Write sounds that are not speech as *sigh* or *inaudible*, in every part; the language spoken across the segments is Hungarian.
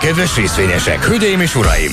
Kedves részvényesek, hölgyeim és uraim!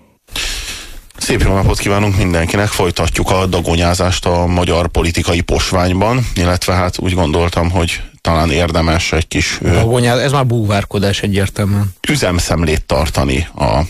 Szép jó napot kívánunk mindenkinek, folytatjuk a dagonyázást a magyar politikai posványban, illetve hát úgy gondoltam, hogy talán érdemes egy kis... Dagonyáz, ez már búvárkodás egyértelműen. Üzemszemlét tartani a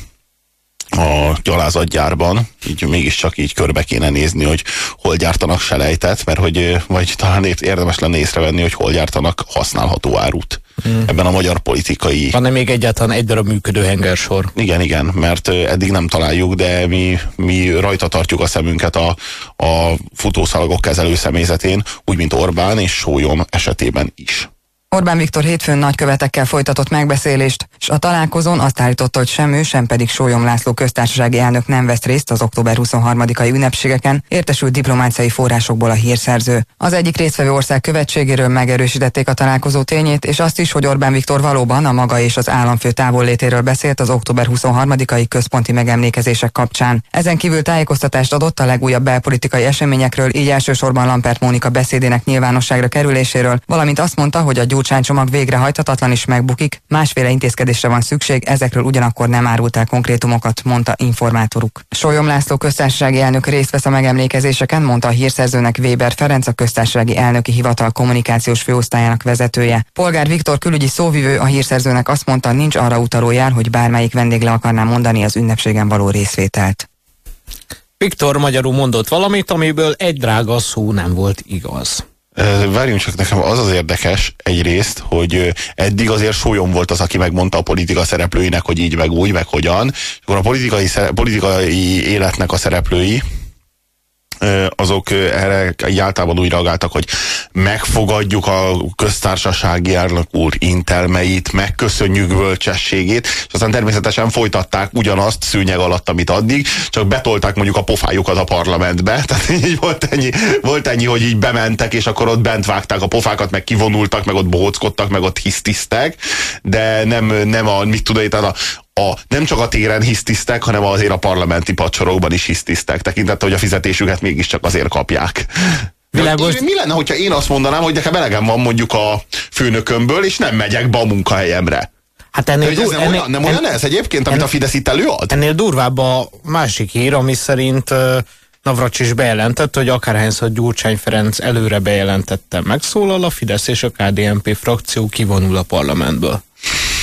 a gyalázatgyárban, így mégiscsak így körbe kéne nézni, hogy hol gyártanak selejtet, mert hogy, vagy talán érdemes lenne észrevenni, hogy hol gyártanak használható árut. Hmm. Ebben a magyar politikai... Van-e még egyáltalán egy darab működő hengersor? Igen, igen, mert eddig nem találjuk, de mi, mi rajta tartjuk a szemünket a, a futószalagok kezelő személyzetén, úgy, mint Orbán és Sólyom esetében is. Orbán Viktor hétfőn nagykövetekkel folytatott megbeszélést, és a találkozón azt állította, hogy sem ő, sem pedig Sólyom László köztársasági elnök nem vesz részt az október 23-ai ünnepségeken, értesült diplomáciai forrásokból a hírszerző. Az egyik résztvevő ország követségéről megerősítették a találkozó tényét, és azt is, hogy Orbán Viktor valóban a maga és az államfő távollétéről beszélt az október 23-ai központi megemlékezések kapcsán. Ezen kívül tájékoztatást adott a legújabb belpolitikai eseményekről, így elsősorban Lampert Mónika beszédének nyilvánosságra kerüléséről, valamint azt mondta, hogy a Gyurcsány csomag végrehajthatatlan is megbukik, másféle intézkedésre van szükség, ezekről ugyanakkor nem árult el konkrétumokat, mondta informátoruk. Solyom László köztársasági elnök részt vesz a megemlékezéseken, mondta a hírszerzőnek Weber Ferenc, a köztársasági elnöki hivatal kommunikációs főosztályának vezetője. Polgár Viktor külügyi szóvivő a hírszerzőnek azt mondta, nincs arra utaló jár, hogy bármelyik vendég le akarná mondani az ünnepségen való részvételt. Viktor magyarul mondott valamit, amiből egy drága szó nem volt igaz. Várjunk csak, nekem az az érdekes egyrészt, hogy eddig azért sólyom volt az, aki megmondta a politika szereplőinek, hogy így, meg úgy, meg hogyan. És akkor a politikai, politikai életnek a szereplői, azok erre általában úgy reagáltak, hogy megfogadjuk a köztársasági elnök úr intelmeit, megköszönjük bölcsességét, és aztán természetesen folytatták ugyanazt szűnyeg alatt, amit addig, csak betolták mondjuk a pofájukat a parlamentbe, *laughs* tehát így volt ennyi, volt ennyi, hogy így bementek, és akkor ott bent vágták a pofákat, meg kivonultak, meg ott bohóckodtak, meg ott hisztisztek, de nem, nem a, mit tudod, a, a, nem csak a téren hisztisztek, hanem azért a parlamenti padsorokban is hisztisztek, tekintettel, hogy a fizetésüket mégiscsak azért kapják. Világos. Mi lenne, hogyha én azt mondanám, hogy nekem elegem van mondjuk a főnökömből, és nem megyek be a munkahelyemre? Hát ennél, ez nem, ennél, olyan, nem olyan ez egyébként, amit ennél, a Fidesz itt előad? Ennél durvább a másik hír, ami szerint uh, Navracsis bejelentette, hogy akárhányszor Gyurcsány Ferenc előre bejelentette megszólal, a Fidesz és a KDNP frakció kivonul a parlamentből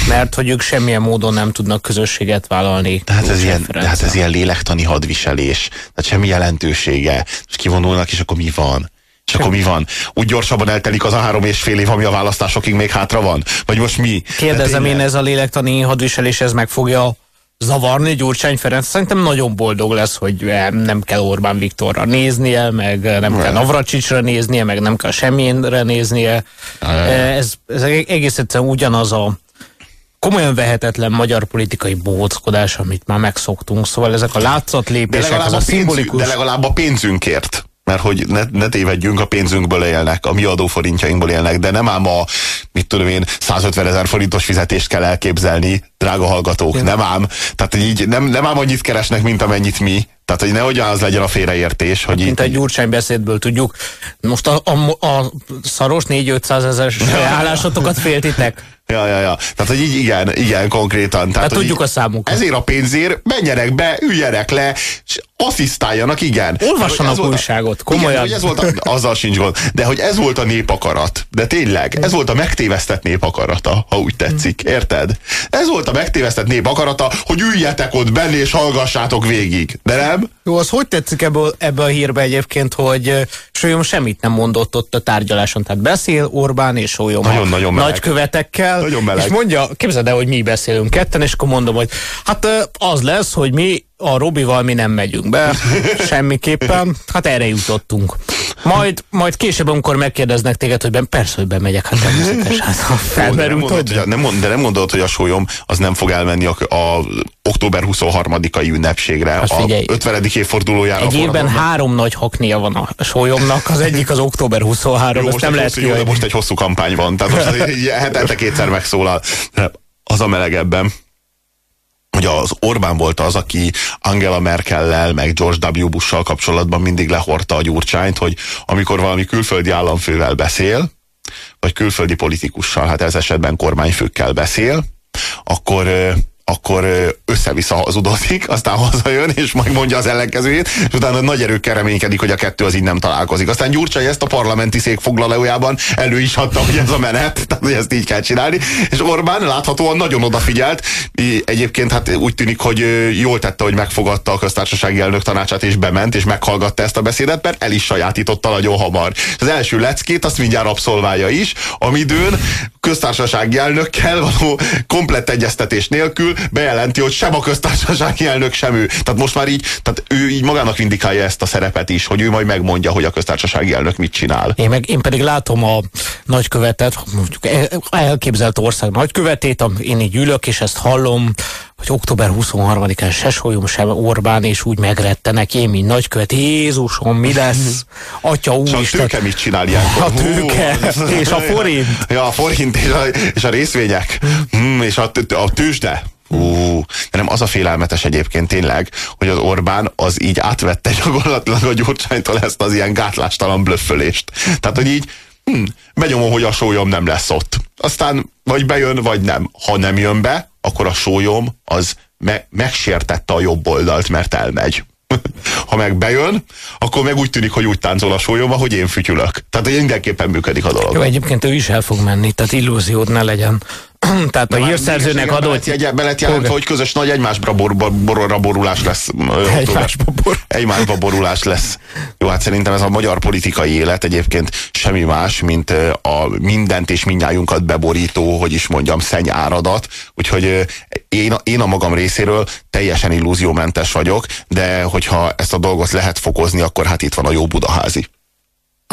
mert hogy ők semmilyen módon nem tudnak közösséget vállalni. Tehát ez, ilyen, tehát ez ilyen lélektani hadviselés, tehát semmi jelentősége. És kivonulnak, és akkor mi van? És akkor mi van? Úgy gyorsabban eltelik az a három és fél év, ami a választásokig még hátra van? Vagy most mi? Kérdezem én, ez a lélektani hadviselés, ez meg fogja zavarni Gyurcsány Ferenc. Szerintem nagyon boldog lesz, hogy nem kell Orbán Viktorra néznie, meg nem kell Navracsicsra néznie, meg nem kell semmilyenre néznie. Ez, ez egész egyszerűen ugyanaz a komolyan vehetetlen magyar politikai bóckodás, amit már megszoktunk. Szóval ezek a látszatlépések, ez a, szimbolikus... De legalább a pénzünkért mert hogy ne, ne tévedjünk, a pénzünkből élnek, a mi adóforintjainkból élnek, de nem ám a, mit tudom én, 150 ezer forintos fizetést kell elképzelni, drága hallgatók, Igen. nem ám. Tehát így nem, nem ám annyit keresnek, mint amennyit mi. Tehát, hogy nehogy az legyen a félreértés. Hogy mint így... egy Gyurcsány beszédből tudjuk. Most a, a, a szaros 4-500 ezer állásotokat féltitek? Ja, ja, ja. Tehát, hogy így igen, igen, konkrétan. Tehát, hát tudjuk a számukat. Ezért a pénzért menjenek be, üljenek le, és asszisztáljanak, igen. Olvassanak újságot, komolyan. Igen, hogy ez volt a, azzal sincs gond. De hogy ez volt a népakarat. De tényleg, ez volt a megtévesztett népakarata, ha úgy tetszik. Érted? Ez volt a megtévesztett népakarata, hogy üljetek ott benne és hallgassátok végig. De nem? Jó, az hogy tetszik ebből, ebbe a hírbe egyébként, hogy Sólyom semmit nem mondott ott a tárgyaláson. Tehát beszél Orbán és Sólyom nagyon, nagyon nagykövetekkel. Nagyon meleg. És mondja, képzeld el, hogy mi beszélünk ketten, és akkor mondom, hogy hát az lesz, hogy mi a Robival mi nem megyünk be, *laughs* semmiképpen. Hát erre jutottunk. Majd, majd később, amikor megkérdeznek téged, hogy ben, persze, hogy bemegyek, hát természetesen. Hát, felmerült. De nem, de nem gondolod, hogy a sólyom az nem fog elmenni a, a október 23-ai ünnepségre, figyelj, a 50. évfordulójára. Egy évben három nagy haknia van a sólyomnak, az egyik az október 23, jó, most nem lehet jó, de most egy hosszú kampány van, tehát most *laughs* hetente kétszer megszólal. Az a melegebben hogy az Orbán volt az, aki Angela Merkellel, meg George W. Bush-sal kapcsolatban mindig lehordta a gyurcsányt, hogy amikor valami külföldi államfővel beszél, vagy külföldi politikussal, hát ez esetben kormányfőkkel beszél, akkor akkor össze-vissza hazudozik, aztán *laughs* hazajön, és majd mondja az ellenkezőjét, és utána nagy erőkkel reménykedik, hogy a kettő az így nem találkozik. Aztán Gyurcsai ezt a parlamenti szék foglalójában elő is adta, hogy ez a menet, *laughs* tehát hogy ezt így kell csinálni, és Orbán láthatóan nagyon odafigyelt. Egyébként hát úgy tűnik, hogy jól tette, hogy megfogadta a köztársasági elnök tanácsát, és bement, és meghallgatta ezt a beszédet, mert el is sajátította nagyon hamar. Az első leckét azt mindjárt abszolválja is, amidőn köztársasági elnökkel való komplett egyeztetés nélkül bejelenti, hogy sem a köztársasági elnök, sem ő. Tehát most már így, tehát ő így magának indikálja ezt a szerepet is, hogy ő majd megmondja, hogy a köztársasági elnök mit csinál. Én, meg, én pedig látom a nagykövetet, mondjuk elképzelt ország nagykövetét, én így ülök, és ezt hallom, hogy október 23-án se Solyom, sem Orbán, és úgy megrettenek, én, mint nagykövet, Jézusom, mi lesz? Atya úr És a tőke mit csinál ilyenkor? A tőke, *laughs* és a forint. Ja, a forint, és a, és a részvények, hmm, és a, a tőzsde. Ú, de nem az a félelmetes egyébként tényleg, hogy az Orbán az így átvette gyakorlatilag a Gyurcsánytól ezt az ilyen gátlástalan blöffölést. Tehát, hogy így hm, benyomom, hogy a sólyom nem lesz ott. Aztán vagy bejön, vagy nem. Ha nem jön be, akkor a sólyom az me megsértette a jobb oldalt, mert elmegy. *laughs* ha meg bejön, akkor meg úgy tűnik, hogy úgy táncol a sólyom, hogy én fütyülök. Tehát mindenképpen működik a dolog. Jó, egyébként ő is el fog menni, tehát illúziód ne legyen. *clears throat* Tehát a hírszerzőnek adott... Belet, belet jelentve, hogy közös nagy egymásra bor, bor, borulás lesz. Egymásba, bor. egymásba borulás lesz. Jó, hát szerintem ez a magyar politikai élet egyébként semmi más, mint a mindent és mindnyájunkat beborító, hogy is mondjam, szennyáradat. Úgyhogy én, én a magam részéről teljesen illúziómentes vagyok, de hogyha ezt a dolgot lehet fokozni, akkor hát itt van a jó budaházi.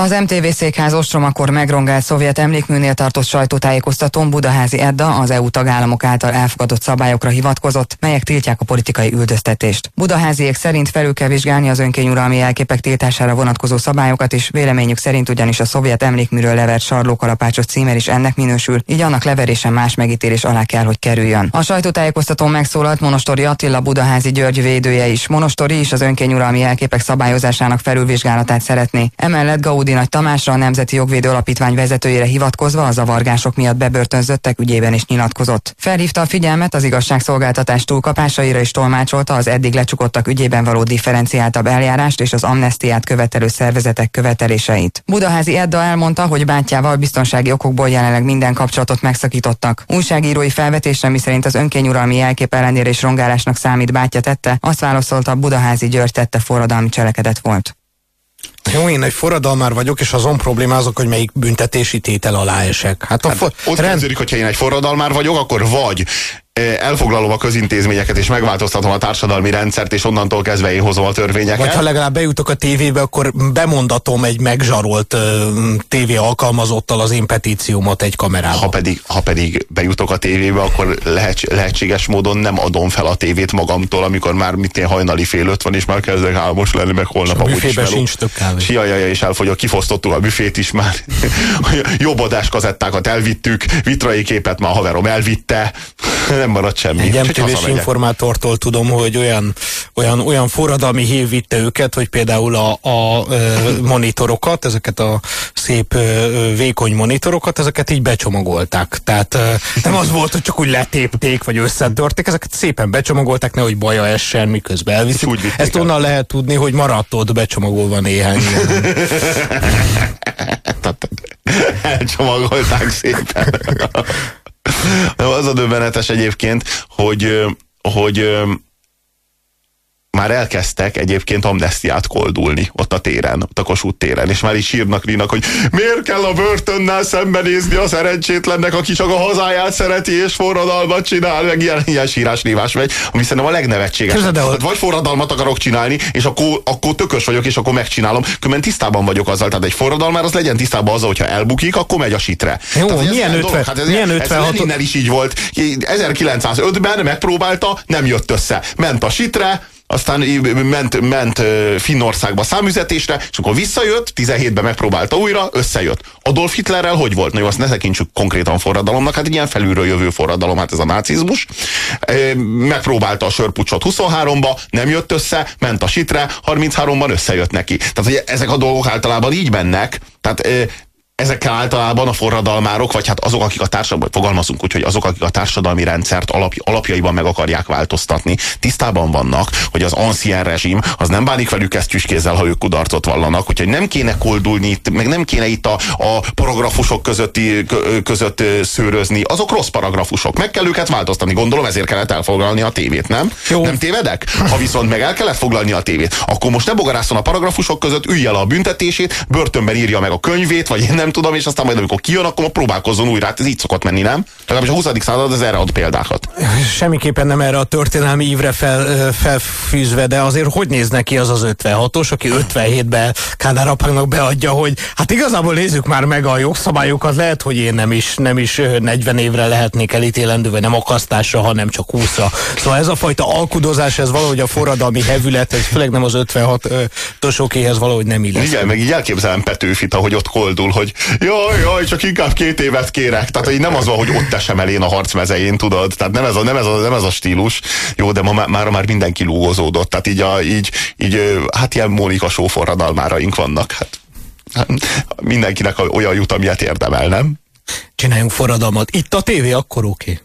Az MTV székház ostromakor megrongált szovjet emlékműnél tartott sajtótájékoztatón Budaházi Edda az EU tagállamok által elfogadott szabályokra hivatkozott, melyek tiltják a politikai üldöztetést. Budaháziék szerint felül kell vizsgálni az önkényuralmi jelképek tiltására vonatkozó szabályokat, és véleményük szerint ugyanis a szovjet emlékműről levert sarlókalapácsos címer is ennek minősül, így annak leverése más megítélés alá kell, hogy kerüljön. A sajtótájékoztatón megszólalt Monostori Attila Budaházi György védője is. Monostori is az önkényuralmi jelképek szabályozásának felülvizsgálatát szeretné. Emellett Gaud Bódi Nagy Tamásra, a Nemzeti Jogvédő Alapítvány vezetőjére hivatkozva a zavargások miatt bebörtönzöttek ügyében is nyilatkozott. Felhívta a figyelmet az igazságszolgáltatás túlkapásaira és tolmácsolta az eddig lecsukottak ügyében való differenciáltabb eljárást és az amnestiát követelő szervezetek követeléseit. Budaházi Edda elmondta, hogy bátyjával biztonsági okokból jelenleg minden kapcsolatot megszakítottak. Újságírói felvetésre miszerint az önkényuralmi jelkép ellenére és rongálásnak számít bátya tette, azt válaszolta, Budaházi György tette forradalmi cselekedet volt. Jó, én egy forradalmár vagyok, és azon problémázok, hogy melyik büntetési tétel alá esek. Hát, a hát ott rend... kezdődik, hogyha én egy forradalmár vagyok, akkor vagy elfoglalom a közintézményeket, és megváltoztatom a társadalmi rendszert, és onnantól kezdve én hozom a törvényeket. Vagy ha legalább bejutok a tévébe, akkor bemondatom egy megzsarolt uh, tévé alkalmazottal az én petíciómat egy kamerába. Ha pedig, ha pedig bejutok a tévébe, akkor lehet, lehetséges módon nem adom fel a tévét magamtól, amikor már mit én hajnali fél öt van, és már kezdek álmos lenni, meg holnap amúgy is meló. sincs több kávé. Jaj, és elfogyok, kifosztottuk a büfét is már. *laughs* Jobbadás kazettákat elvittük, vitrai képet már haverom elvitte nem maradt semmi. Egy mtv informátortól tudom, hogy olyan, olyan, olyan forradalmi hív vitte őket, hogy például a, a monitorokat, ezeket a szép vékony monitorokat, ezeket így becsomagolták. Tehát nem az volt, hogy csak úgy letépték, vagy összetörték, ezeket szépen becsomagolták, nehogy baja essen, miközben elviszik. Ezt onnan lehet tudni, hogy maradt ott becsomagolva néhány. *laughs* Elcsomagolták szépen. *laughs* Az a döbbenetes egyébként, hogy, hogy már elkezdtek egyébként amnestiát koldulni ott a téren, ott a Kossuth téren, és már is sírnak Rínak, hogy miért kell a börtönnel szembenézni a szerencsétlennek, aki csak a hazáját szereti és forradalmat csinál, meg ilyen, ilyen sírás névás megy, ami szerintem a legnevetségesebb. Hát vagy forradalmat akarok csinálni, és akkor, akkor tökös vagyok, és akkor megcsinálom. Különben tisztában vagyok azzal, tehát egy forradalmár az legyen tisztában azzal, hogyha elbukik, akkor megy a sitre. Jó, tehát, milyen 50, hát ez, milyen 56... ez is így volt. 1905-ben megpróbálta, nem jött össze. Ment a sitre, aztán ment, ment Finnországba számüzetésre, és akkor visszajött, 17-ben megpróbálta újra, összejött. Adolf Hitlerrel hogy volt? Na jó, azt ne tekintsük konkrétan forradalomnak, hát egy ilyen felülről jövő forradalom, hát ez a nácizmus. Megpróbálta a sörpucsot 23-ba, nem jött össze, ment a sitre, 33-ban összejött neki. Tehát hogy ezek a dolgok általában így mennek, tehát ezekkel általában a forradalmárok, vagy hát azok, akik a társadalmi, fogalmazunk úgy, hogy azok, akik a társadalmi rendszert alapj, alapjaiban meg akarják változtatni, tisztában vannak, hogy az ancien rezsim az nem bánik velük kesztyűskézzel, ha ők kudarcot vallanak, úgyhogy nem kéne koldulni itt, meg nem kéne itt a, a paragrafusok közötti, között szőrözni. Azok rossz paragrafusok. Meg kell őket változtatni. Gondolom ezért kellett elfoglalni a tévét, nem? Jó. Nem tévedek? Ha viszont meg el kellett foglalni a tévét, akkor most ne bogarászon a paragrafusok között, ülj el a büntetését, börtönben írja meg a könyvét, vagy én nem tudom, és aztán majd amikor kijön, akkor próbálkozzon újra. Hát ez így szokott menni, nem? Legalábbis a 20. század az erre ad példákat. Semmiképpen nem erre a történelmi ívre fel, felfűzve, de azért hogy néz neki az az 56-os, aki 57-ben Kádár apának beadja, hogy hát igazából nézzük már meg a jogszabályokat, lehet, hogy én nem is, nem is 40 évre lehetnék elítélendő, vagy nem akasztásra, hanem csak 20-ra. Szóval ez a fajta alkudozás, ez valahogy a forradalmi hevület, ez főleg nem az 56-osokéhez valahogy nem illeszkedik. Igen, meg így elképzelem Petőfit, ahogy ott koldul, hogy jaj, jaj, csak inkább két évet kérek. Tehát hogy nem az van, hogy ott esem elén a harc mezején, tudod? Tehát nem ez a, nem ez a, nem ez a stílus. Jó, de ma már, már mindenki lúgozódott. Tehát így, a, így, így hát ilyen Mónika sóforradalmáraink vannak. Hát, hát, mindenkinek olyan jut, amilyet érdemel, nem? Csináljunk forradalmat. Itt a tévé, akkor oké. Okay.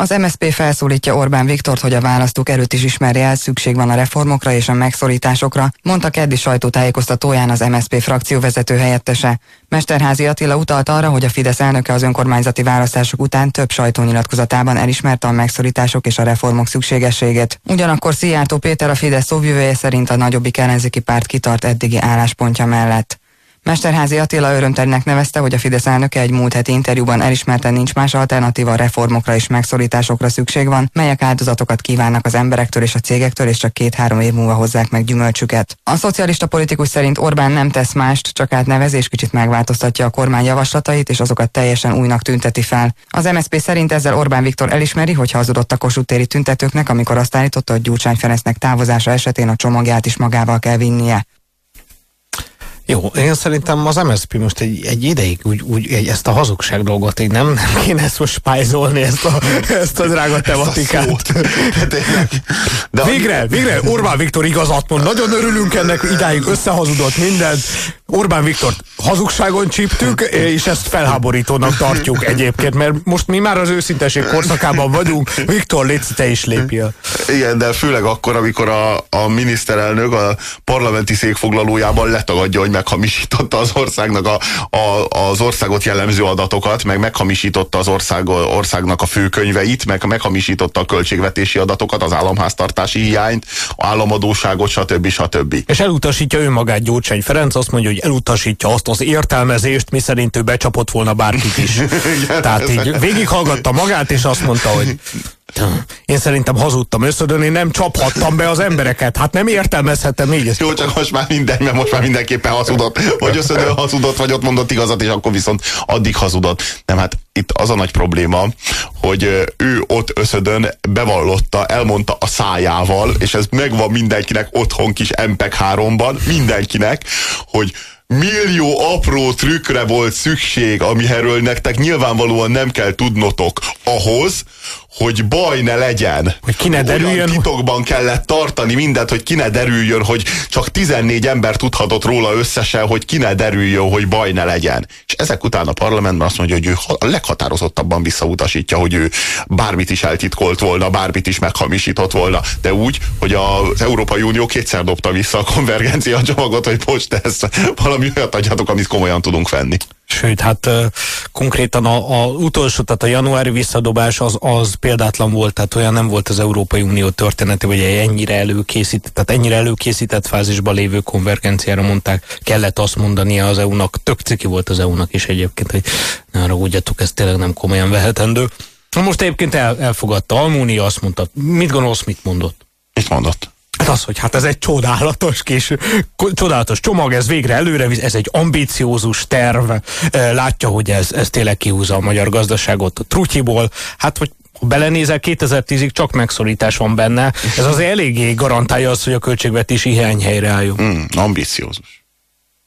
Az MSZP felszólítja Orbán Viktort, hogy a választók erőt is ismerje el, szükség van a reformokra és a megszorításokra, mondta keddi sajtótájékoztatóján az MSZP frakcióvezető helyettese. Mesterházi Attila utalt arra, hogy a Fidesz elnöke az önkormányzati választások után több sajtónyilatkozatában elismerte a megszorítások és a reformok szükségességét. Ugyanakkor Szijjártó Péter a Fidesz szóvivője szerint a nagyobbik ellenzéki párt kitart eddigi álláspontja mellett. Mesterházi Attila örömternek nevezte, hogy a Fidesz elnöke egy múlt heti interjúban elismerte nincs más alternatíva, reformokra és megszorításokra szükség van, melyek áldozatokat kívánnak az emberektől és a cégektől, és csak két-három év múlva hozzák meg gyümölcsüket. A szocialista politikus szerint Orbán nem tesz mást, csak átnevezés kicsit megváltoztatja a kormány javaslatait, és azokat teljesen újnak tünteti fel. Az MSZP szerint ezzel Orbán Viktor elismeri, hogy hazudott a Kossuth tüntetőknek, amikor azt állította, hogy Gyurcsány Ferencnek távozása esetén a csomagját is magával kell vinnie. Jó, én szerintem az MSZP most egy, egy ideig úgy, úgy egy, ezt a hazugság dolgot így nem, nem kéne ezt most spájzolni, ezt a, ezt a drága tematikát. De végre, végre Orbán Viktor igazat mond. Nagyon örülünk ennek, idáig összehazudott mindent. Orbán Viktor hazugságon csíptük, és ezt felháborítónak tartjuk egyébként, mert most mi már az őszinteség korszakában vagyunk. Viktor, légy te is lépjél. Igen, de főleg akkor, amikor a, a miniszterelnök a parlamenti székfoglalójában letagadja, hogy meghamisította az országnak a, a, az országot jellemző adatokat, meg meghamisította az ország, országnak a főkönyveit, meg meghamisította a költségvetési adatokat, az államháztartási hiányt, államadóságot, stb. stb. És elutasítja önmagát Gyurcsány Ferenc, azt mondja, hogy elutasítja azt az értelmezést, mi szerint ő becsapott volna bárkit is. *laughs* Tehát így végighallgatta magát, és azt mondta, hogy én szerintem hazudtam összödön, én nem csaphattam be az embereket. Hát nem értelmezhetem így. Jó, csak most már minden, mert most már mindenképpen hazudott. Vagy összödön hazudott, vagy ott mondott igazat, és akkor viszont addig hazudott. Nem, hát itt az a nagy probléma, hogy ő ott összödön bevallotta, elmondta a szájával, és ez megvan mindenkinek otthon kis MPEG 3-ban, mindenkinek, hogy millió apró trükkre volt szükség, amiherről nektek nyilvánvalóan nem kell tudnotok ahhoz, hogy baj ne legyen. Hogy ki ne derüljön. Olyan titokban kellett tartani mindent, hogy ki ne derüljön, hogy csak 14 ember tudhatott róla összesen, hogy ki ne derüljön, hogy baj ne legyen. És ezek után a parlamentben azt mondja, hogy ő a leghatározottabban visszautasítja, hogy ő bármit is eltitkolt volna, bármit is meghamisított volna, de úgy, hogy az Európai Unió kétszer dobta vissza a konvergencia csomagot, hogy most ezt valami olyat adjatok, amit komolyan tudunk venni. Sőt, hát konkrétan a, utolsó, tehát a januári visszadobás az, az példátlan volt, tehát olyan nem volt az Európai Unió története, hogy ennyire előkészített, tehát ennyire előkészített fázisban lévő konvergenciára mondták, kellett azt mondania az EU-nak, tök ciki volt az EU-nak is egyébként, hogy ne arra ugyatok, ez tényleg nem komolyan vehetendő. Most egyébként el, elfogadta, Almúnia azt mondta, mit gondolsz, mit mondott? Mit mondott? Hát az, hogy hát ez egy csodálatos kis, csodálatos csomag, ez végre előre ez egy ambiciózus terv, látja, hogy ez, ez tényleg kihúzza a magyar gazdaságot a trutyiból, hát hogy ha belenézel, 2010-ig csak megszorítás van benne, ez azért eléggé garantálja azt, hogy a költségvetési hiány helyreálljon. Mm, ambiciózus.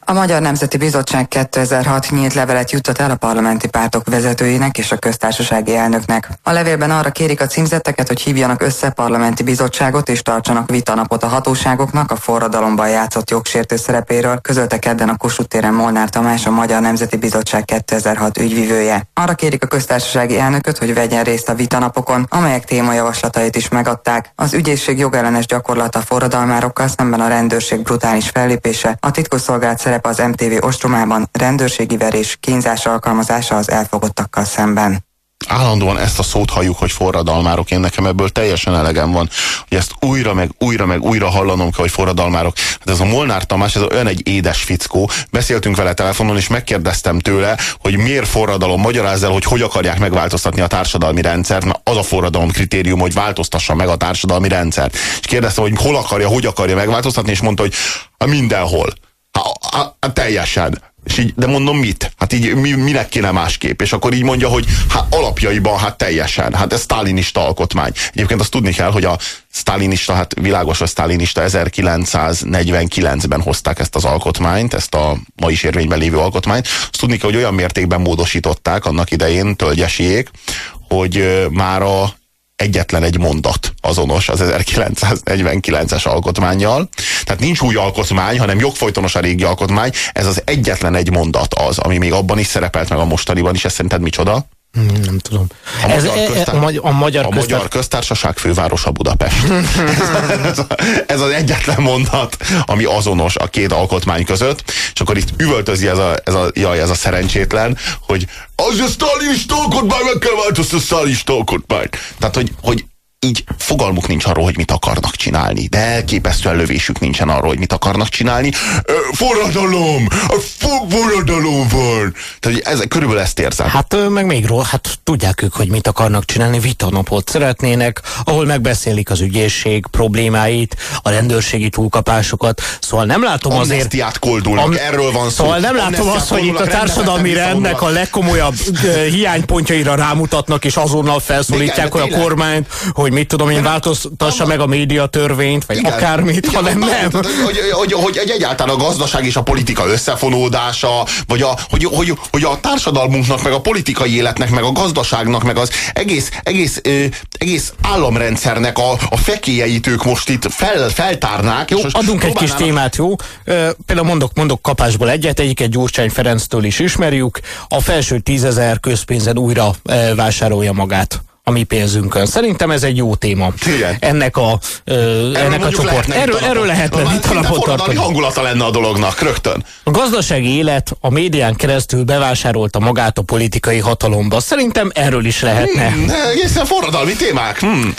A Magyar Nemzeti Bizottság 2006 nyílt levelet juttat el a parlamenti pártok vezetőinek és a köztársasági elnöknek. A levélben arra kérik a címzetteket, hogy hívjanak össze parlamenti bizottságot és tartsanak vitanapot a hatóságoknak a forradalomban játszott jogsértő szerepéről, közölte kedden a Kossuth téren Molnár Tamás, a Magyar Nemzeti Bizottság 2006 ügyvivője. Arra kérik a köztársasági elnököt, hogy vegyen részt a vitanapokon, amelyek témajavaslatait is megadták. Az ügyészség jogellenes gyakorlata forradalmárokkal szemben a rendőrség brutális fellépése, a titkosszolgált szerep az MTV ostromában, rendőrségi verés, kínzás alkalmazása az elfogottakkal szemben állandóan ezt a szót halljuk, hogy forradalmárok. Én nekem ebből teljesen elegem van, hogy ezt újra meg újra meg újra hallanom kell, hogy forradalmárok. Hát ez a Molnár Tamás, ez olyan egy édes fickó. Beszéltünk vele telefonon, és megkérdeztem tőle, hogy miért forradalom, magyarázz el, hogy hogy akarják megváltoztatni a társadalmi rendszert, mert az a forradalom kritérium, hogy változtassa meg a társadalmi rendszert. És kérdeztem, hogy hol akarja, hogy akarja megváltoztatni, és mondta, hogy mindenhol. Ha, ha, teljesen. És így, de mondom mit? Hát így mi, minek kéne másképp? És akkor így mondja, hogy hát alapjaiban hát teljesen. Hát ez sztálinista alkotmány. Egyébként azt tudni kell, hogy a sztálinista, hát világos a sztálinista 1949-ben hozták ezt az alkotmányt, ezt a ma is érvényben lévő alkotmányt. Azt tudni kell, hogy olyan mértékben módosították annak idején tölgyesiék, hogy már a egyetlen egy mondat azonos az 1949-es alkotmányjal. Tehát nincs új alkotmány, hanem jogfolytonos a régi alkotmány. Ez az egyetlen egy mondat az, ami még abban is szerepelt, meg a mostaniban is. Ez szerinted micsoda? Hmm, nem tudom. A, ez, magyar, köztár... a, magyar, a, magyar, a magyar köztársaság fővárosa Budapest. ez, ez, ez az egyetlen mondat, ami azonos a két alkotmány között, és akkor itt üvöltözi ez a, ez a, jaj, ez a szerencsétlen, hogy az a sztálinista alkotmány, meg kell változtatni a sztálinista alkotmányt. Tehát, hogy, hogy így fogalmuk nincs arról, hogy mit akarnak csinálni, de elképesztően lövésük nincsen arról, hogy mit akarnak csinálni. Forradalom! Forradalom van! Tehát ez, körülbelül ezt érzem. Hát meg még ról, hát tudják ők, hogy mit akarnak csinálni, vitanapot szeretnének, ahol megbeszélik az ügyészség problémáit, a rendőrségi túlkapásokat, szóval nem látom azért... Amnestiát koldulnak, am, erről van szó. Szóval nem látom azt, hogy itt a társadalmi rendnek a legkomolyabb hiánypontjaira rámutatnak, és azonnal felszólítják, hogy a kormányt, hogy hogy mit tudom én, változtassa meg a média törvényt, vagy igen, akármit, igen, hanem nem. Hogy, hogy, hogy, hogy, egyáltalán a gazdaság és a politika összefonódása, vagy a, hogy, hogy, hogy a társadalmunknak, meg a politikai életnek, meg a gazdaságnak, meg az egész, egész, ö, egész államrendszernek a, a fekélyeit ők most itt fel, feltárnák. Jó, adunk egy kis témát, jó? Ö, például mondok, mondok kapásból egyet, egyiket Gyurcsány Ferenctől is ismerjük. A felső tízezer közpénzen újra ö, vásárolja magát a mi pénzünkön. Szerintem ez egy jó téma. Igen. Ennek a, ö, ennek a csoport. Erről, erről lehetne vitalapot tartani. hangulata lenne a dolognak, rögtön. A gazdasági élet a médián keresztül bevásárolta magát a politikai hatalomba. Szerintem erről is lehetne. Hmm, egészen forradalmi témák. Hmm.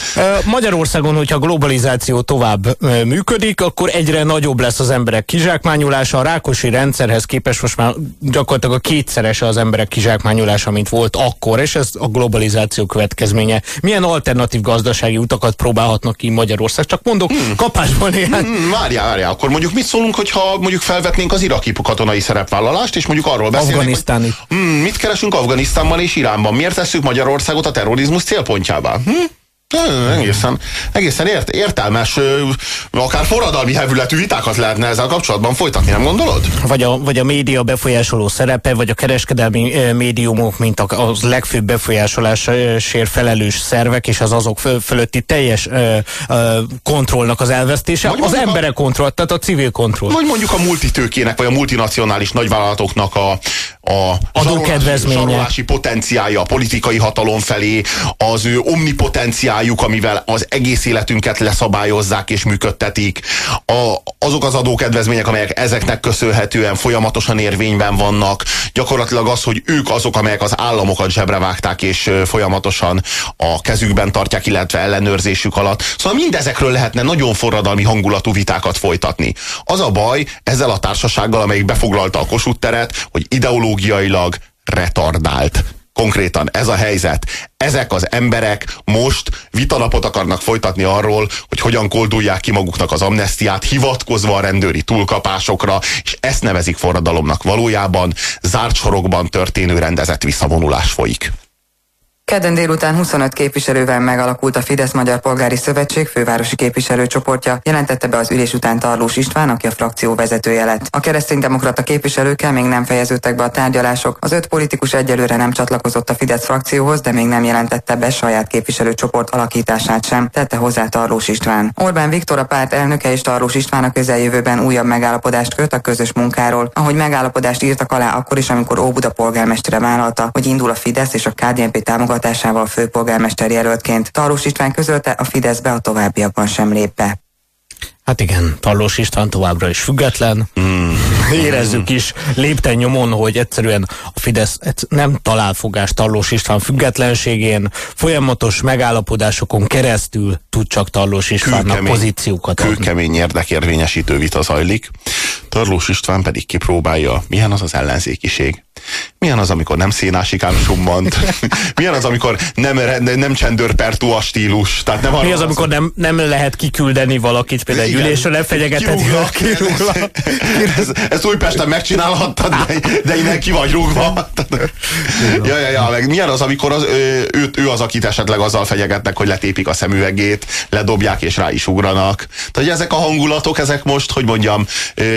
Magyarországon, hogyha a globalizáció tovább működik, akkor egyre nagyobb lesz az emberek kizsákmányolása. A rákosi rendszerhez képest most már gyakorlatilag a kétszerese az emberek kizsákmányolása, mint volt akkor, és ez a globalizáció következő következménye. Milyen alternatív gazdasági utakat próbálhatnak ki Magyarország? Csak mondok hmm. kapásból néhány. Hmm, várjál, várjál, akkor mondjuk mit szólunk, hogyha mondjuk felvetnénk az iraki katonai szerepvállalást, és mondjuk arról beszélnénk, Afganisztáni. Hogy, hmm, mit keresünk Afganisztánban és Iránban? Miért tesszük Magyarországot a terrorizmus célpontjába? Hmm? Egészen, egészen ért, értelmes, akár forradalmi hevületű vitákat lehetne ezzel kapcsolatban folytatni, nem gondolod? Vagy a, vagy a média befolyásoló szerepe, vagy a kereskedelmi médiumok, mint a, az legfőbb befolyásolásért felelős szervek, és az azok föl, fölötti teljes ö, ö, kontrollnak az elvesztése, vagy az emberek a, kontroll, tehát a civil kontroll. Vagy mondjuk a multitőkének, vagy a multinacionális nagyvállalatoknak a, a Adókedvezmények. zsarolási potenciálja a politikai hatalom felé, az ő omnipotenciájuk, amivel az egész életünket leszabályozzák és működtetik, a, azok az adókedvezmények, amelyek ezeknek köszönhetően folyamatosan érvényben vannak, gyakorlatilag az, hogy ők azok, amelyek az államokat zsebre vágták és folyamatosan a kezükben tartják, illetve ellenőrzésük alatt. Szóval mindezekről lehetne nagyon forradalmi hangulatú vitákat folytatni. Az a baj ezzel a társasággal, amelyik befoglalta a Kossuth teret, hogy ideológiailag retardált. Konkrétan ez a helyzet. Ezek az emberek most vitanapot akarnak folytatni arról, hogy hogyan koldulják ki maguknak az amnestiát, hivatkozva a rendőri túlkapásokra, és ezt nevezik forradalomnak. Valójában zárt sorokban történő rendezett visszavonulás folyik. Kedden délután 25 képviselővel megalakult a Fidesz Magyar Polgári Szövetség fővárosi képviselőcsoportja, jelentette be az ülés után Tarlós István, aki a frakció vezetője lett. A kereszténydemokrata képviselőkkel még nem fejeződtek be a tárgyalások. Az öt politikus egyelőre nem csatlakozott a Fidesz frakcióhoz, de még nem jelentette be saját képviselőcsoport alakítását sem, tette hozzá Tarlós István. Orbán Viktor a párt elnöke és Tarlós István a közeljövőben újabb megállapodást köt a közös munkáról, ahogy megállapodást írtak alá akkor is, amikor Óbuda polgármestere vállalta, hogy indul a Fidesz és a KDNP támogatásával főpolgármester jelöltként. Tarlós István közölte, a Fideszbe a továbbiakban sem lép be. Hát igen, Tarlós István továbbra is független. Mm. Érezzük is lépten nyomon, hogy egyszerűen a Fidesz nem talál fogást Tarlós István függetlenségén, folyamatos megállapodásokon keresztül tud csak Tarlós Istvánnak Kőkemény- pozíciókat adni. Kőkemény érdekérvényesítő vita zajlik. Tarlós István pedig kipróbálja, milyen az az ellenzékiség. Milyen az, amikor nem szénásikán summant? *laughs* Milyen az, amikor nem, nem csendőrpertú a stílus? Tehát nem Mi az, amikor nem, nem lehet kiküldeni valakit például egy ülésre, nem fenyegetett kirúgla. ezt, ezt Újpesten megcsinálhattad, de, de innen ki vagy rúgva. *laughs* ja, ja, ja, meg milyen az, amikor az, ő, ő, az, akit esetleg azzal fenyegetnek, hogy letépik a szemüvegét, ledobják és rá is ugranak. Tehát ezek a hangulatok, ezek most, hogy mondjam,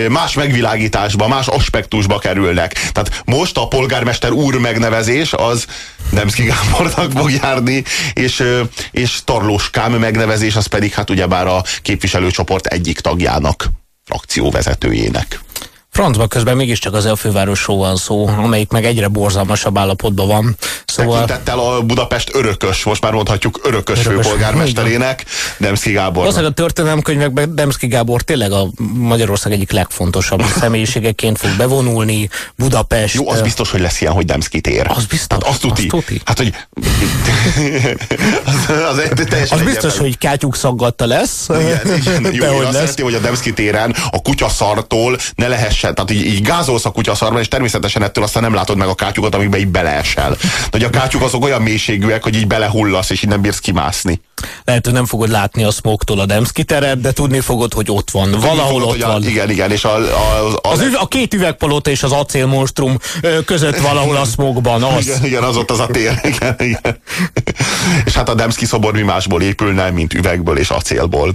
más megvilágításba, más aspektusba kerülnek. Tehát most a polgármester úr megnevezés az Demszki Gábornak fog járni, és, és Tarlóskám megnevezés az pedig hát ugyebár a képviselőcsoport egyik tagjának, frakcióvezetőjének. Francba közben mégiscsak az a fővárosról van szó, amelyik meg egyre borzalmasabb állapotban van. Szóval Tekintettel a Budapest örökös, most már mondhatjuk örökös, Örökös, főpolgármesterének, Demszki Gábor. Valószínűleg a történelemkönyvekben Demszki Gábor tényleg a Magyarország egyik legfontosabb *laughs* személyiségeként fog bevonulni. Budapest. Jó, az biztos, hogy lesz ilyen, hogy Demszki tér. Az biztos, Hát azt tuti. azt tuti. Hát, hogy... *laughs* az, az, egy- teljesen az biztos, egyértelmű. hogy kátyuk szaggatta lesz. Igen, igen. Jó, én azt lesz. szeretném, hogy a Demszki téren a kutyaszartól ne lehessen, tehát így, így gázolsz a kutyaszarban, és természetesen ettől aztán nem látod meg a kátyukat, amikbe így beleesel. De hogy a kátyuk azok olyan mélységűek, hogy így belehullasz, és így nem bírsz kimászni. Lehet, hogy nem fogod látni a smoktól a Demszki teret, de tudni fogod, hogy ott van. Valahol Tudod, ott a, van. Igen, igen, és a, a, a, Az, a két üvegpalota és az acélmonstrum között valahol a smogban az. Igen, igen, az ott az a tér. *laughs* Igen, igen. És hát a Demszki szobor mi másból épülne, mint üvegből és acélból.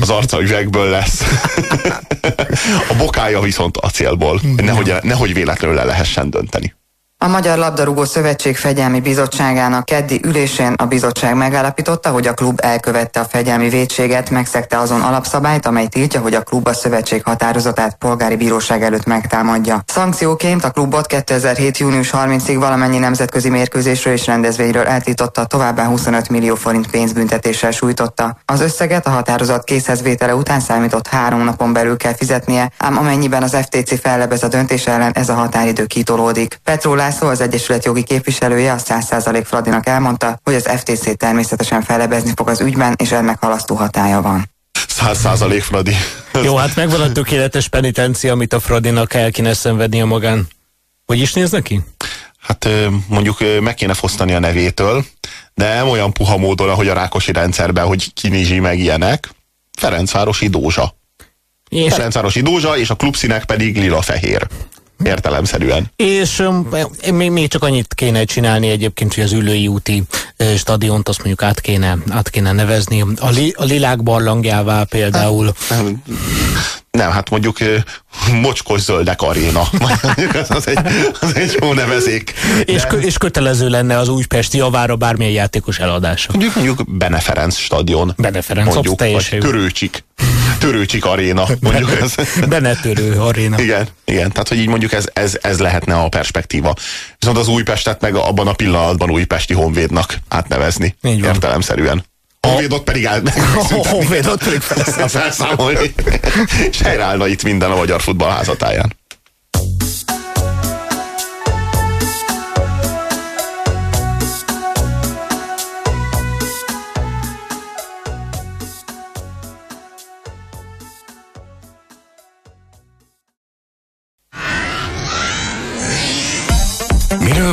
Az arca üvegből lesz. *laughs* A bokája viszont acélból. Nehogy, nehogy véletlenül le lehessen dönteni. A Magyar Labdarúgó Szövetség Fegyelmi Bizottságának keddi ülésén a bizottság megállapította, hogy a klub elkövette a fegyelmi vétséget, megszegte azon alapszabályt, amely tiltja, hogy a klub a szövetség határozatát polgári bíróság előtt megtámadja. Szankcióként a klubot 2007. június 30-ig valamennyi nemzetközi mérkőzésről és rendezvényről eltiltotta, továbbá 25 millió forint pénzbüntetéssel sújtotta. Az összeget a határozat készhezvétele után számított három napon belül kell fizetnie, ám amennyiben az FTC fellebez a döntés ellen, ez a határidő kitolódik. Petró László, az Egyesület jogi képviselője a 100% Fradinak elmondta, hogy az FTC természetesen fellebezni fog az ügyben, és ennek halasztó hatája van. Száz százalék, Fradi. Jó, hát megvan a tökéletes penitencia, amit a Fradinak el kéne szenvednie magán. Hogy is néz neki? Hát mondjuk meg kéne fosztani a nevétől, de nem olyan puha módon, ahogy a Rákosi rendszerben, hogy kinizsi meg ilyenek. Ferencvárosi Dózsa. És, Ferencvárosi Dózsa, és a klubszínek pedig lila-fehér. Értelemszerűen. és még, még csak annyit kéne csinálni egyébként, hogy az ülői úti stadiont azt mondjuk át kéne, át kéne nevezni. A, li, a lilák barlangjává például. Nem, nem, hát mondjuk mocskos zöldek aréna. *laughs* az, az, egy, az egy jó nevezék. És, kö, és kötelező lenne az újpesti javára bármilyen játékos eladása. Mondjuk, mondjuk Bene Ferenc stadion. Bene Ferenc, mondjuk, vagy. Törőcsik. Aréna, mondjuk ez. Benetörő aréna. Igen, igen, tehát hogy így mondjuk ez, ez, ez lehetne a perspektíva. Viszont az Újpestet meg abban a pillanatban Újpesti Honvédnak átnevezni. Így van. Értelemszerűen. Honvédot pedig el, Honvédot pedig felszámolni. felszámolni. És helyreállna itt minden a magyar futball házatáján.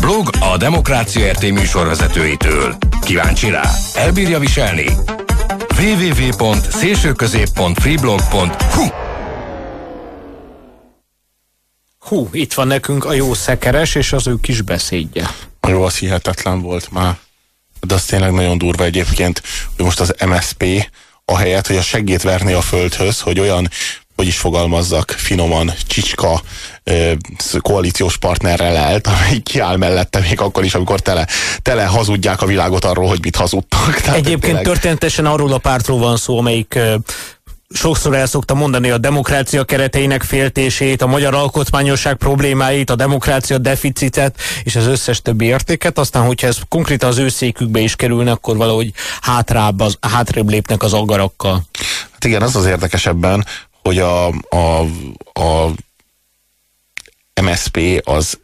Blog a Demokrácia RT műsorvezetőitől. Kíváncsi rá? Elbírja viselni? www.szélsőközép.freeblog.hu Hú, itt van nekünk a jó szekeres és az ő kis beszédje. Jó, az hihetetlen volt már. De az tényleg nagyon durva egyébként, hogy most az MSP ahelyett, hogy a segít verni a földhöz, hogy olyan, hogy is fogalmazzak, finoman, csicska koalíciós partnerrel állt, *laughs* amelyik kiáll mellette még akkor is, amikor tele, tele hazudják a világot arról, hogy mit hazudtak. Tehát Egyébként tényleg- történetesen arról a pártról van szó, amelyik sokszor el szokta mondani a demokrácia kereteinek féltését, a magyar alkotmányosság problémáit, a demokrácia deficitet és az összes többi értéket, aztán hogyha ez konkrétan az ő székükbe is kerülne, akkor valahogy hátrább, az, hátrébb lépnek az agarakkal. Hát igen, az az érdekesebben, hogy a, a, a MSP az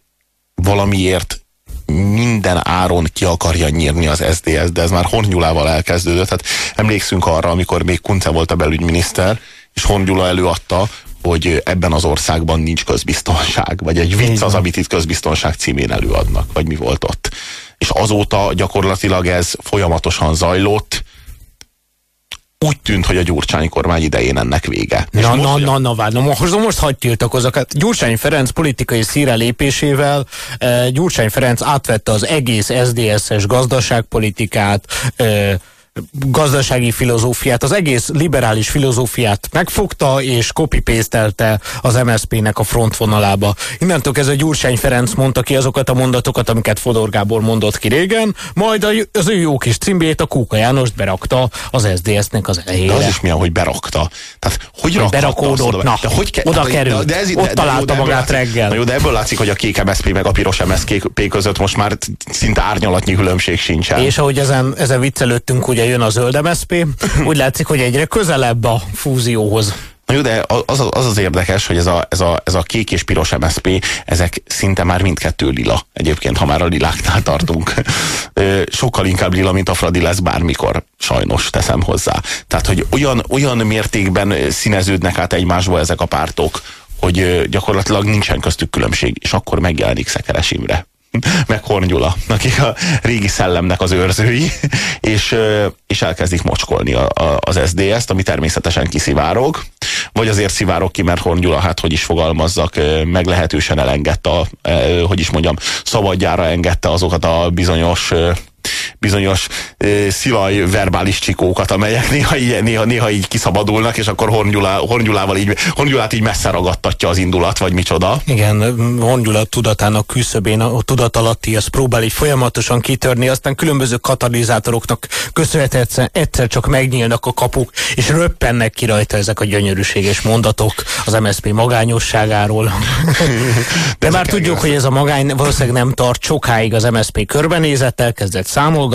valamiért minden áron ki akarja nyírni az SDS, de ez már Hornyulával elkezdődött. Hát emlékszünk arra, amikor még Kunce volt a belügyminiszter, és Hornyula előadta, hogy ebben az országban nincs közbiztonság, vagy egy vicc az, amit itt közbiztonság címén előadnak, vagy mi volt ott. És azóta gyakorlatilag ez folyamatosan zajlott, úgy tűnt, hogy a Gyurcsány kormány idején ennek vége. És Na, most, na, na, na, várj, na, most, most hagyd tiltakozzak. Hát Gyurcsány Ferenc politikai szíre lépésével eh, Gyurcsány Ferenc átvette az egész SZDSZ-es gazdaságpolitikát, eh, gazdasági filozófiát, az egész liberális filozófiát megfogta és copy pastelte az MSZP-nek a frontvonalába. Innentől kezdve Gyurcsány Ferenc mondta ki azokat a mondatokat, amiket Fodor Gábor mondott ki régen, majd a- az ő jó kis címbét a Kóka Jánost berakta az SZDSZ-nek az de elejére. az is milyen, hogy berakta. Tehát hogy rakhatta berakódott, na, de hogy ke- oda hát, került, ott találta ebből magát látszik- reggel. Na jó, de ebből látszik, hogy a kék MSZP meg a piros MSZP között most már szinte árnyalatnyi különbség sincsen. És ahogy ezen, ezen viccelődtünk, ugye jön a zöld MSZP, úgy látszik, hogy egyre közelebb a fúzióhoz. Na jó, de az az, az, érdekes, hogy ez a, ez, a, ez a kék és piros MSP, ezek szinte már mindkettő lila. Egyébként, ha már a liláknál tartunk. *laughs* Sokkal inkább lila, mint a Fradi lesz bármikor. Sajnos teszem hozzá. Tehát, hogy olyan, olyan mértékben színeződnek át egymásba ezek a pártok, hogy gyakorlatilag nincsen köztük különbség, és akkor megjelenik Szekeres Imre meg Hornyula, akik a régi szellemnek az őrzői, és, és elkezdik mocskolni a, a, az SDS-t, ami természetesen kiszivárog, vagy azért szivárog ki, mert Hornyula, hát hogy is fogalmazzak, meglehetősen elengedte, a, hogy is mondjam, szabadjára engedte azokat a bizonyos bizonyos ö, szilaj verbális csikókat, amelyek néha így, néha, néha így kiszabadulnak, és akkor Hornyula, Hornyulával így, Hornyulát így messze ragadtatja az indulat, vagy micsoda. Igen, Hongyulat tudatának küszöbén, a tudat alatti, ez próbál így folyamatosan kitörni, aztán különböző katalizátoroknak köszönhetően egyszer, csak megnyílnak a kapuk, és röppennek ki rajta ezek a gyönyörűséges mondatok az MSZP magányosságáról. *laughs* De már ezek tudjuk, elég hogy ez a magány valószínűleg nem tart sokáig az MSZP körbenézett, elkezdett számolgatni,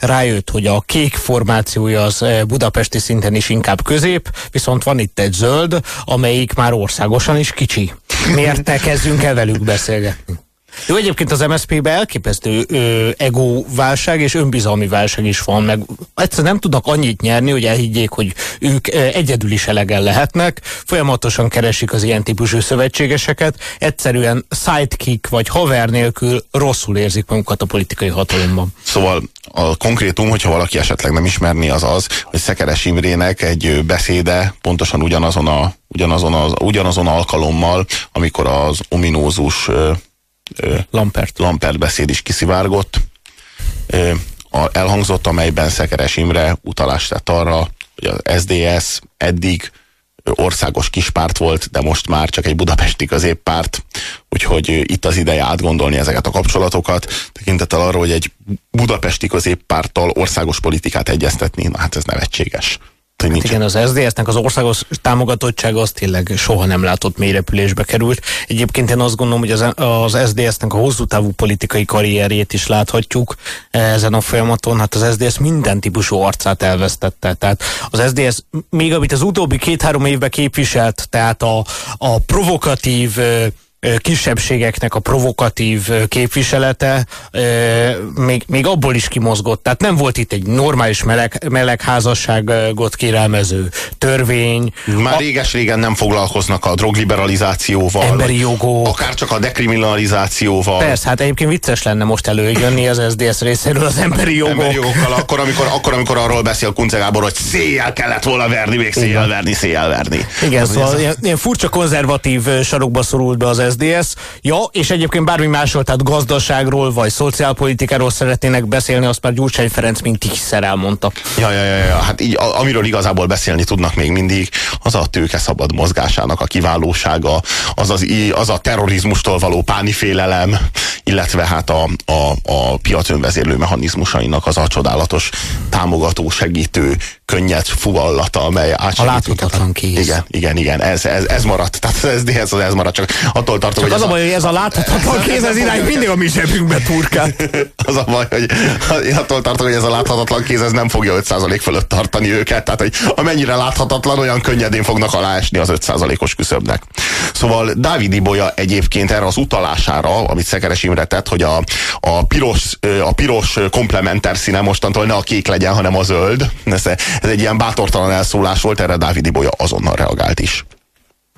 rájött, hogy a kék formációja az eh, budapesti szinten is inkább közép, viszont van itt egy zöld, amelyik már országosan is kicsi. Miért ne kezdjünk el velük beszélgetni? Jó, egyébként az MSZP-ben elképesztő ö, ego válság és önbizalmi válság is van, meg egyszer nem tudnak annyit nyerni, hogy elhiggyék, hogy ők egyedül is elegen lehetnek, folyamatosan keresik az ilyen típusú szövetségeseket, egyszerűen sidekick vagy haver nélkül rosszul érzik magukat a politikai hatalomban. Szóval a konkrétum, hogyha valaki esetleg nem ismerni, az az, hogy Szekeres Imrének egy beszéde pontosan ugyanazon, a, ugyanazon, az, ugyanazon alkalommal, amikor az ominózus ö, ö, Lampert. Lampert beszéd is kiszivárgott, elhangzott, amelyben Szekeres Imre utalást tett arra, hogy az SDS eddig országos kispárt volt, de most már csak egy budapesti középpárt, úgyhogy itt az ideje átgondolni ezeket a kapcsolatokat, tekintettel arra, hogy egy budapesti középpárttal országos politikát egyeztetni, na hát ez nevetséges. Hát igen, az SZDSZ-nek az országos támogatottsága az tényleg soha nem látott mélyrepülésbe került. Egyébként én azt gondolom, hogy az, az SZDSZ-nek a hosszú távú politikai karrierjét is láthatjuk ezen a folyamaton. Hát az SZDSZ minden típusú arcát elvesztette. Tehát az SZDSZ még amit az utóbbi két-három évben képviselt, tehát a, a provokatív kisebbségeknek a provokatív képviselete még, még abból is kimozgott. Tehát nem volt itt egy normális meleg, melegházasságot kérelmező törvény. Már a, réges-régen nem foglalkoznak a drogliberalizációval. Emberi jogok. Akár csak a dekriminalizációval. Persze, hát egyébként vicces lenne most előjönni az SZDSZ részéről az emberi jogok. Emberi jogokkal, akkor amikor, akkor, amikor arról beszél Kunce Gábor, hogy széjjel kellett volna verni, még széjjel verni, széjjel verni. Igen, az szóval ilyen, ilyen furcsa konzervatív sarokba szorult be az SZDSZ. Ja, és egyébként bármi másról, tehát gazdaságról vagy szociálpolitikáról szeretnének beszélni, azt már Gyurcsány Ferenc mint tízszer elmondta. Ja, ja, ja, ja, hát így, amiről igazából beszélni tudnak még mindig, az a tőke szabad mozgásának a kiválósága, az, az, az a terrorizmustól való pánifélelem, illetve hát a, a, a piac önvezérlő mechanizmusainak az a csodálatos támogató, segítő, könnyed fuvallata, amely A láthatatlan kéz. Igen, igen, igen, ez, ez, ez maradt. Tehát ez, ez, ez maradt, csak attól tartok, csak hogy az a baj, hogy ez a láthatatlan kéz, ez irány mindig a mi zsebünkbe turkál. *laughs* az a baj, hogy attól tartok, hogy ez a láthatatlan kéz, ez nem fogja 5% fölött tartani őket, tehát hogy amennyire láthatatlan, olyan könnyedén fognak aláesni az 5%-os küszöbnek. Szóval Dávid Ibolya egyébként erre az utalására, amit Szekeres Imre tett, hogy a, a, piros, a piros komplementer színe mostantól ne a kék legyen, hanem a zöld. Ez, ez egy ilyen bátortalan elszólás volt, erre Dávid Ibolya azonnal reagált is.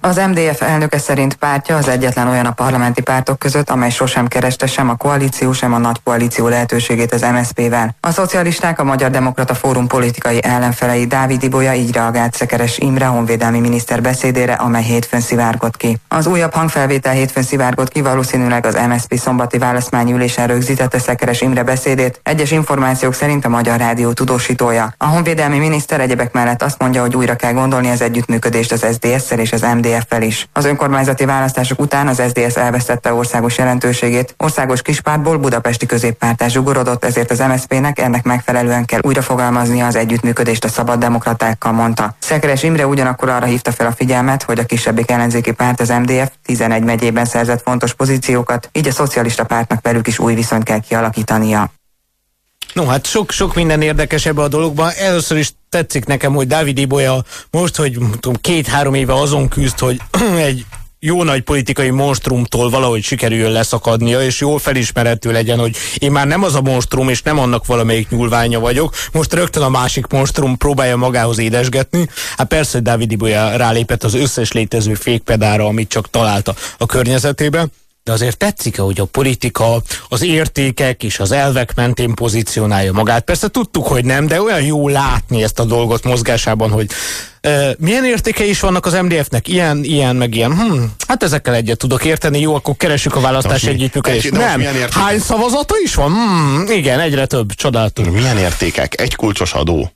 Az MDF elnöke szerint pártja az egyetlen olyan a parlamenti pártok között, amely sosem kereste sem a koalíció, sem a nagy koalíció lehetőségét az MSZP-vel. A szocialisták a Magyar Demokrata Fórum politikai ellenfelei Dávid Ibolya így reagált Szekeres Imre honvédelmi miniszter beszédére, amely hétfőn szivárgott ki. Az újabb hangfelvétel hétfőn szivárgott ki, valószínűleg az MSZP szombati választmányi ülésen rögzítette Szekeres Imre beszédét. Egyes információk szerint a Magyar Rádió tudósítója. A honvédelmi miniszter egyebek mellett azt mondja, hogy újra kell gondolni az együttműködést az SZDSZ-szel és az MDF SZDSZ-fel is. Az önkormányzati választások után az SZDSZ elvesztette országos jelentőségét. Országos kispártból budapesti középpártás zsugorodott, ezért az MSZP-nek ennek megfelelően kell újra fogalmaznia az együttműködést a szabad demokratákkal, mondta. Szekeres Imre ugyanakkor arra hívta fel a figyelmet, hogy a kisebbik ellenzéki párt az MDF 11 megyében szerzett fontos pozíciókat, így a szocialista pártnak velük is új viszonyt kell kialakítania. No, hát sok, sok minden érdekes ebbe a dologban. Először is tetszik nekem, hogy Dávid Ibolya most, hogy két-három éve azon küzd, hogy *clears throat* egy jó nagy politikai monstrumtól valahogy sikerüljön leszakadnia, és jól felismerhető legyen, hogy én már nem az a monstrum, és nem annak valamelyik nyúlványa vagyok. Most rögtön a másik monstrum próbálja magához édesgetni. Hát persze, hogy Dávid Ibolya rálépett az összes létező fékpedára, amit csak találta a környezetében de azért tetszik hogy a politika az értékek és az elvek mentén pozícionálja magát. Persze tudtuk, hogy nem, de olyan jó látni ezt a dolgot mozgásában, hogy e, milyen értékei is vannak az MDF-nek? Ilyen, ilyen, meg ilyen. Hm, hát ezekkel egyet tudok érteni. Jó, akkor keressük a választás együttműködést. Nem. Hány szavazata is van? Hm, igen, egyre több. Csodálatos. Milyen értékek? Egy kulcsos adó.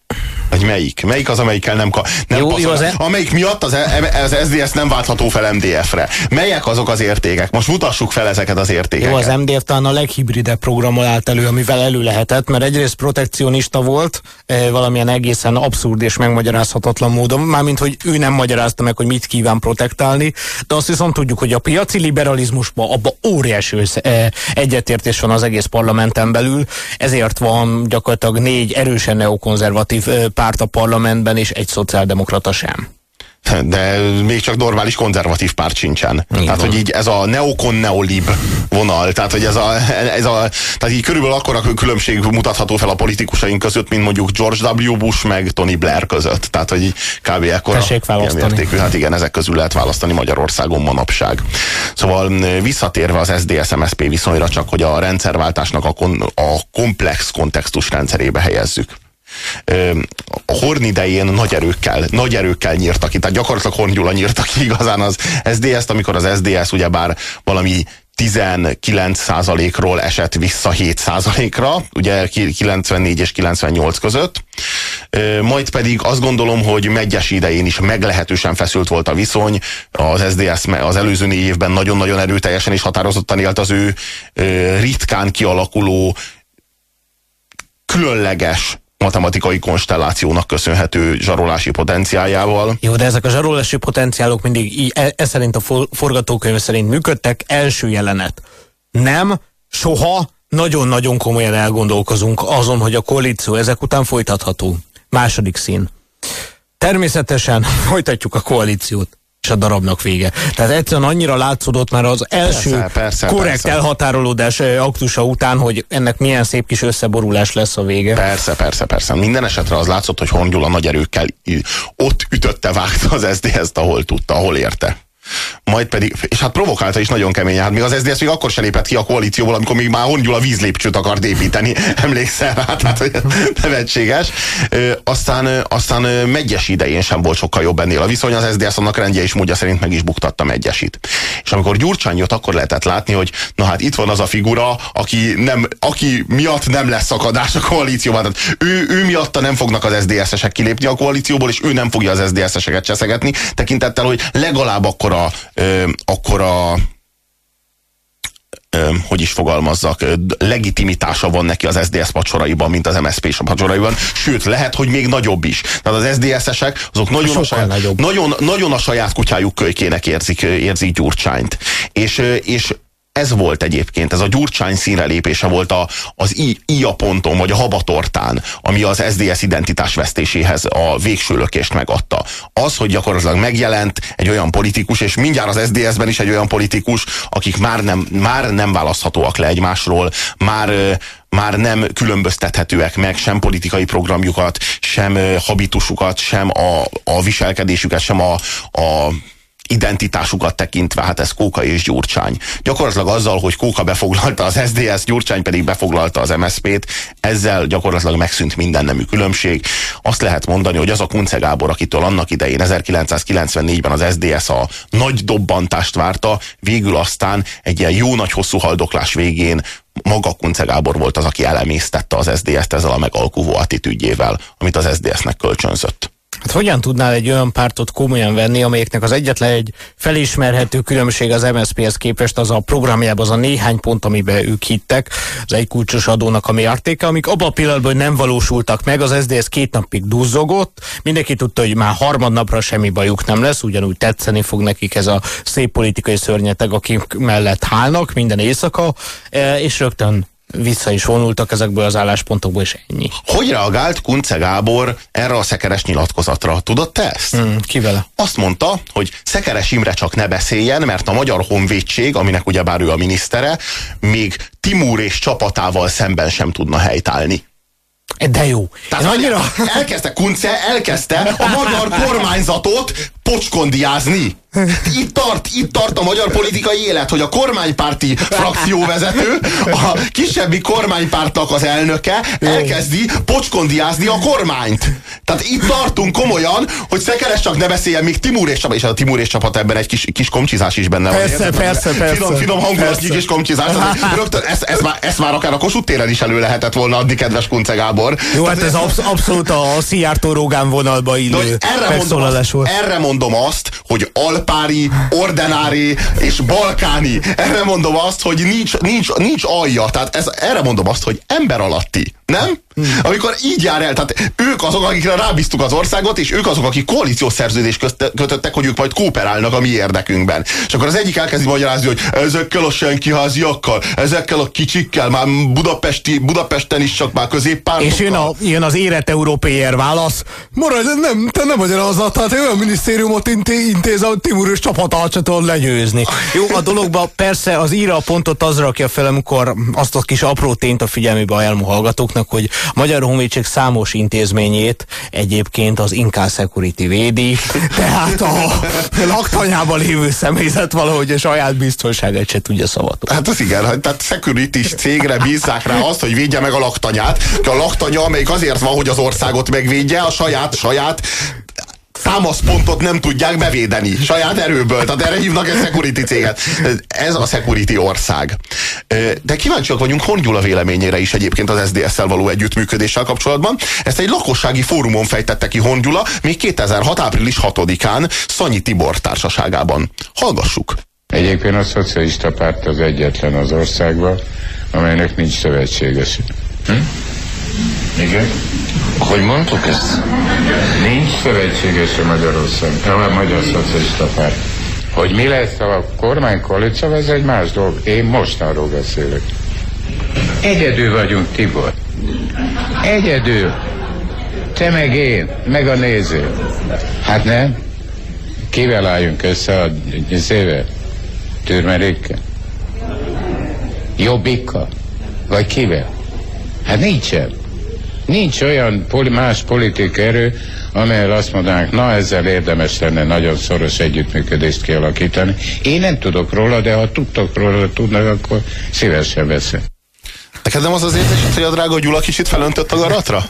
Vagy melyik? Melyik az, amelyikkel nem, nem jó, jó, az. Amelyik miatt az, e az SDS nem váltható fel MDF-re. Melyek azok az értékek? Most mutassuk fel ezeket az értékeket. Jó, az MDF talán a leghibridebb programmal állt elő, amivel elő lehetett, mert egyrészt protekcionista volt, e, valamilyen egészen abszurd és megmagyarázhatatlan módon, mármint, hogy ő nem magyarázta meg, hogy mit kíván protektálni, de azt viszont tudjuk, hogy a piaci liberalizmusban abban óriási e, egyetértés van az egész parlamenten belül, ezért van gyakorlatilag négy erősen neokonzervatív párt a parlamentben, és egy szociáldemokrata sem. de még csak normális konzervatív párt sincsen. Igen. Tehát, hogy így ez a neokon neolib vonal, tehát, hogy ez a, ez a tehát így körülbelül akkor a különbség mutatható fel a politikusaink között, mint mondjuk George W. Bush meg Tony Blair között. Tehát, hogy így kb. ekkora mértékű. Hát igen, ezek közül lehet választani Magyarországon manapság. Szóval visszatérve az SZDSZ-MSZP viszonyra, csak hogy a rendszerváltásnak a, kon, a komplex kontextus rendszerébe helyezzük a Horn idején nagy erőkkel, nagy erőkkel nyírtak ki. Tehát gyakorlatilag Horn Gyula nyírta ki igazán az SZDSZ-t, amikor az SZDSZ ugyebár valami 19%-ról esett vissza 7%-ra, ugye 94 és 98 között. Majd pedig azt gondolom, hogy Megyes idején is meglehetősen feszült volt a viszony. Az SDS az előző négy évben nagyon-nagyon erőteljesen és határozottan élt az ő ritkán kialakuló különleges matematikai konstellációnak köszönhető zsarolási potenciájával. Jó, de ezek a zsarolási potenciálok mindig e, e szerint a forgatókönyv szerint működtek. Első jelenet. Nem, soha, nagyon-nagyon komolyan elgondolkozunk azon, hogy a koalíció ezek után folytatható. Második szín. Természetesen *laughs* folytatjuk a koalíciót és a darabnak vége. Tehát egyszerűen annyira látszódott már az első persze, persze, korrekt persze. elhatárolódás aktusa után, hogy ennek milyen szép kis összeborulás lesz a vége. Persze, persze, persze. Minden esetre az látszott, hogy Horn Gyula nagy erőkkel ott ütötte, vágta az SZDSZ-t, ahol tudta, ahol érte majd pedig, és hát provokálta is nagyon kemény, hát még az SZDSZ még akkor se lépett ki a koalícióból, amikor még már Hongyula vízlépcsőt akart építeni, *laughs* emlékszel rá, tehát hogy nevetséges. Aztán, aztán Megyes idején sem volt sokkal jobb ennél a viszony, az SZDSZ annak rendje és módja szerint meg is buktatta Megyesit. És amikor Gyurcsány jött, akkor lehetett látni, hogy na hát itt van az a figura, aki, nem, aki miatt nem lesz szakadás a koalícióban. Tehát ő, ő miatta nem fognak az SZDSZ-esek kilépni a koalícióból, és ő nem fogja az SZDSZ-eseket cseszegetni, tekintettel, hogy legalább akkor akkora, ö, akkora ö, hogy is fogalmazzak, legitimitása van neki az SDS pacsoraiban, mint az MSZP a pacsoraiban, sőt, lehet, hogy még nagyobb is. Tehát az SDS-esek, azok nagyon a, saját, nagyon, nagyon a saját kutyájuk kölykének érzik, érzik Gyurcsányt. És, és ez volt egyébként, ez a Gyurcsány színre lépése volt a, az I, I a ponton, vagy a habatortán, ami az SDS identitás vesztéséhez a végső lökést megadta. Az, hogy gyakorlatilag megjelent egy olyan politikus, és mindjárt az SDS-ben is egy olyan politikus, akik már nem, már nem választhatóak le egymásról, már már nem különböztethetőek meg sem politikai programjukat, sem habitusukat, sem a, a viselkedésüket, sem a, a identitásukat tekintve, hát ez Kóka és Gyurcsány. Gyakorlatilag azzal, hogy Kóka befoglalta az SDS, Gyurcsány pedig befoglalta az MSZP-t, ezzel gyakorlatilag megszűnt minden nemű különbség. Azt lehet mondani, hogy az a Kunce Gábor, akitől annak idején 1994-ben az SDS a nagy dobbantást várta, végül aztán egy ilyen jó nagy hosszú haldoklás végén maga Kunce Gábor volt az, aki elemésztette az SDS-t ezzel a megalkuvó attitűdjével, amit az SDS-nek kölcsönzött. Hát hogyan tudnál egy olyan pártot komolyan venni, amelyeknek az egyetlen egy felismerhető különbség az MSZP-hez képest az a programjában az a néhány pont, amiben ők hittek, az egy kulcsos adónak a mértéke, amik abban a pillanatban nem valósultak meg, az SZDSZ két napig duzzogott, mindenki tudta, hogy már harmadnapra semmi bajuk nem lesz, ugyanúgy tetszeni fog nekik ez a szép politikai szörnyeteg, akik mellett hálnak minden éjszaka, e, és rögtön vissza is vonultak ezekből az álláspontokból, és ennyi. Hogy reagált Kunce Gábor erre a szekeres nyilatkozatra? Tudod te ezt? Hmm, kivel? Azt mondta, hogy Szekeres Imre csak ne beszéljen, mert a Magyar Honvédség, aminek ugyebár ő a minisztere, még Timúr és csapatával szemben sem tudna helytállni. De jó. Tehát annyira... elkezdte Kunce, elkezdte a magyar kormányzatot pocskondiázni. Itt tart, itt tart a magyar politikai élet, hogy a kormánypárti frakcióvezető, a kisebbi kormánypártnak az elnöke elkezdi pocskondiázni a kormányt. Tehát itt tartunk komolyan, hogy Szekeres csak ne beszéljen, még Timur és csapat, és a Timur és csapat ebben egy kis, kis komcsizás is benne persze, van. Persze, persze, Finom, finom hangulatnyi kis komcsizás. Rögtön ezt, ezt, már, ezt már akár a Kossuth téren is elő lehetett volna adni, kedves Kunce Gábor. Jó, hát ez absz abszolút a Szijjártó Rogán vonalba illő erre mondom, azt, erre mondom azt, hogy alpári, ordinári és balkáni. Erre mondom azt, hogy nincs, nincs, nincs alja. Tehát ez, erre mondom azt, hogy ember alatti. Nem? Amikor így jár el, tehát ők azok, akikre rábíztuk az országot, és ők azok, akik koalíciós szerződést kötöttek, hogy ők majd kooperálnak a mi érdekünkben. És akkor az egyik elkezdi magyarázni, hogy ezekkel a senkiháziakkal, ezekkel a kicsikkel, már Budapesti, Budapesten is csak már középpártokkal. És jön, a, jön az érett európér válasz, maradj, nem, te nem magyarázat, tehát olyan minisztériumot intéz a Timurős csapatát se tudod legyőzni. Jó, a dologban persze az íra a pontot az rakja fel, amikor azt a kis apró tényt a figyelmébe ajánlom hallgatóknak, hogy a Magyar Honvédség számos intézményét egyébként az Incal Security védi, *laughs* tehát a laktanyában lévő személyzet valahogy a saját biztonságát se tudja szavatolni. Hát az igen, tehát security cégre bízzák rá azt, hogy védje meg a laktanyát. A laktanya, amelyik azért van, hogy az országot megvédje, a saját, saját támaszpontot nem tudják bevédeni saját erőből. Tehát erre hívnak egy security céget. Ez a security ország. De kíváncsiak vagyunk Horn Gyula véleményére is egyébként az SZDSZ-szel való együttműködéssel kapcsolatban. Ezt egy lakossági fórumon fejtette ki Horn Gyula még 2006. április 6-án Szanyi Tibor társaságában. Hallgassuk! Egyébként a szocialista párt az egyetlen az országban, amelynek nincs szövetséges. Hm? Igen? Hogy mondtuk ezt? Nincs szövetséges a Magyarország, a Magyar Szocialista Párt. Hogy mi lesz a kormánykoalíció, ez egy más dolog. Én most arról beszélek. Egyedül vagyunk, Tibor. Egyedül. Te meg én, meg a néző. Hát nem? Kivel álljunk össze a szével? Türmerékkel? Jobbikkal? Vagy kivel? Hát nincsen. Nincs olyan poli, más politikai erő, amelyel azt mondanánk, na ezzel érdemes lenne nagyon szoros együttműködést kialakítani. Én nem tudok róla, de ha tudtok róla, tudnak, akkor szívesen veszem. Neked nem az az érzés, hogy a drága Gyula kicsit felöntött a garatra?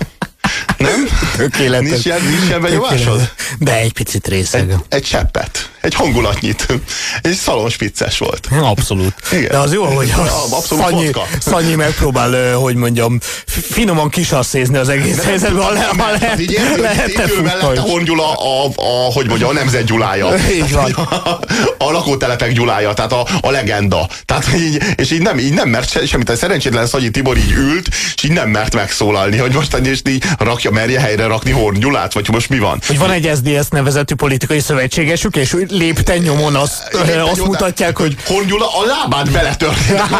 Nem? Tökéletes. Nincs ilyen, nincs ilyen benyomásod? De egy picit részeg. Egy, egy cseppet. Egy hangulatnyit. *laughs* Egy szalonspicces volt. Abszolút. Igen. De az jó, hogy *laughs* a Abszolút Szanyi, vodka. Szanyi megpróbál, hogy mondjam, finoman kisasszézni az egész helyzetben, ha, le, ha lehet, így érzi, lehet hogy ő mellette Horn Gyula a, a, hogy mondja, a nemzet Gyulája. Így van. A, *laughs* a lakótelepek Gyulája, tehát a, a legenda. Tehát így, és így nem, így nem mert se, semmit. A szerencsétlen Szanyi Tibor így ült, és így nem mert megszólalni, hogy most és így rakja, merje helyre rakni Horn Gyulát, vagy most mi van. Hogy van egy SDS nevezetű politikai szövetségesük, és lépten nyomon azt, Lépten azt nyomon, mutatják, hogy Horn Gyula a lábát *laughs*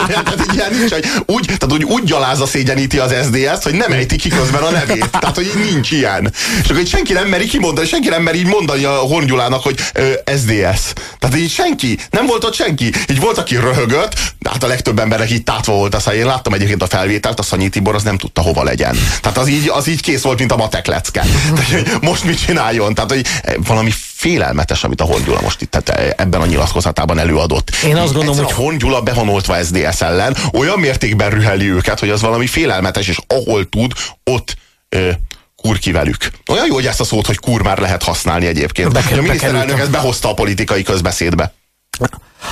tehát ilyen nincs, hogy úgy, tehát úgy, úgy gyalázza szégyeníti az SDS-t, hogy nem ejti ki közben a nevét. Tehát, hogy nincs ilyen. És akkor senki nem meri kimondani, senki nem meri így mondani a Horn Gyulának, hogy ö, SDS. Tehát így senki, nem volt ott senki. Így volt, aki röhögött, de hát a legtöbb embernek így tátva volt az, én láttam egyébként a felvételt, a Szanyi Tibor az nem tudta hova legyen. Tehát az így, az így kész volt, mint a matek lecke. Tehát, hogy most mit csináljon? Tehát, hogy valami félelmetes, amit a Horn Gyula most itt tehát ebben a nyilatkozatában előadott. Én azt gondolom, hogy- a Horn Gyula behonoltva SDS ellen olyan mértékben rüheli őket, hogy az valami félelmetes, és ahol tud, ott ö, kur ki velük. Olyan jó, hogy ezt a szót, hogy kur már lehet használni egyébként. Be- a miniszterelnök ezt behozta a politikai közbeszédbe.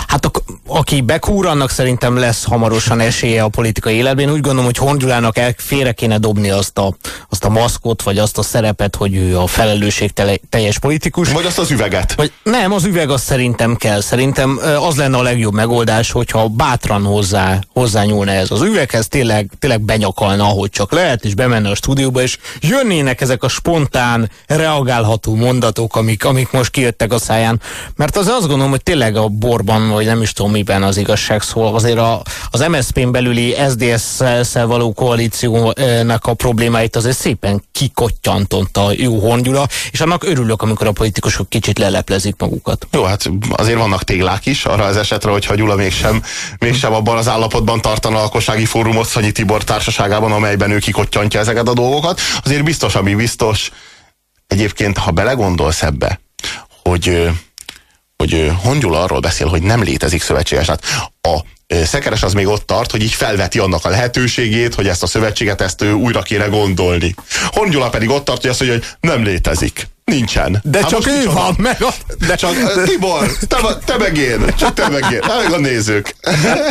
Hát ak- aki bekúr, annak szerintem lesz hamarosan esélye a politikai életben. Én úgy gondolom, hogy Horn Gyulának el, félre kéne dobni azt a, azt a maszkot, vagy azt a szerepet, hogy ő a felelősség tele, teljes politikus. Vagy azt az üveget. Vagy nem, az üveg az szerintem kell. Szerintem az lenne a legjobb megoldás, hogyha bátran hozzá, hozzányúlna ez az üveghez, tényleg, tényleg benyakalna, ahogy csak lehet, és bemenne a stúdióba, és jönnének ezek a spontán, reagálható mondatok, amik, amik most kijöttek a száján. Mert az azt gondolom, hogy tényleg a borban, vagy nem is tudom miben az igazság szól, azért a, az MSZP-n belüli SDS-szel való koalíciónak a problémáit azért szépen kikottyantott a jó Horngyula, és annak örülök, amikor a politikusok kicsit leleplezik magukat. Jó, hát azért vannak téglák is arra az esetre, hogyha Gyula mégsem, mégsem abban az állapotban tartana a lakossági fórumot Szanyi Tibor társaságában, amelyben ő kikottyantja ezeket a dolgokat. Azért biztos, ami biztos, egyébként, ha belegondolsz ebbe, hogy, hogy Hongyula arról beszél, hogy nem létezik szövetséges. Hát a Szekeres az még ott tart, hogy így felveti annak a lehetőségét, hogy ezt a szövetséget ezt ő újra kéne gondolni. Hongyula pedig ott tart, hogy azt mondja, hogy nem létezik. Nincsen. De Hát csak ő van, meg a... De csak Tibor, te, te meg én, csak te meg én, meg a nézők.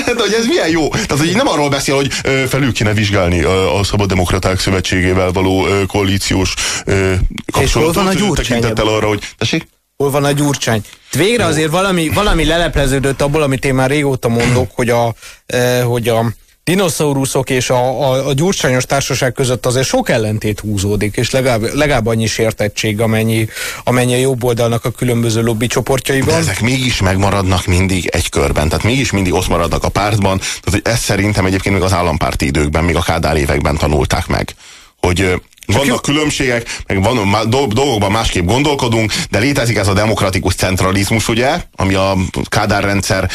De hogy ez milyen jó. Tehát, hogy így nem arról beszél, hogy felül kéne vizsgálni a Szabad Demokraták Szövetségével való koalíciós kapcsolatot. hol van a ö, Gyurcsány Tekintettel arra, hogy... Tessék? Hol van a gyurcsány? Végre azért valami, valami lelepleződött abból, amit én már régóta mondok, hogy a, eh, hogy a dinoszauruszok és a, a, a gyurcsányos társaság között azért sok ellentét húzódik, és legalább, legalább annyi sértettség, amennyi, amennyi a jobb oldalnak a különböző lobby csoportjaiban. De ezek mégis megmaradnak mindig egy körben, tehát mégis mindig ott maradnak a pártban, tehát hogy ezt szerintem egyébként még az állampárti időkben, még a Kádár években tanulták meg, hogy vannak különbségek, meg van, dolgokban másképp gondolkodunk, de létezik ez a demokratikus centralizmus, ugye, ami a Kádár rendszer,